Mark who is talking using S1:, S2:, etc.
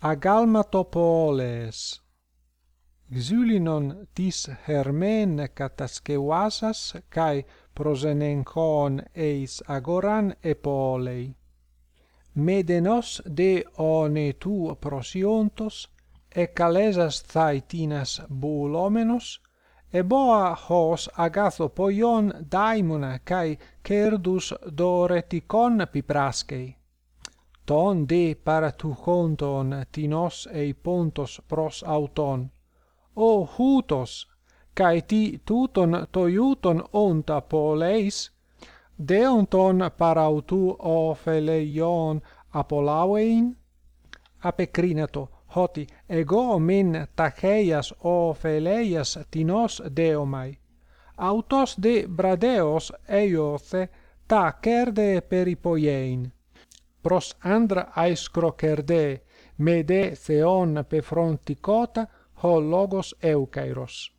S1: agalmatopooles xylinon tis hermen kataskeuasas kai prosenenkon eis agoran epoolei medenos de one tu prosiontos e calesas thaitinas bolomenos e boa hos agatho poion daimona kai cerdus doretikon pipraskei ton de para tu honton tinos ei pontos pros auton. O hutos kai ti tuton toiuton onta poleis deonton parautu o feleion apolauein apecrinato hoti ego men tacheias o feleias tinos deomai. Autos de bradeos eioth ta cerde peripoiein pros andra aiscrocerde me de theon pe frontikota ho logos eukairos.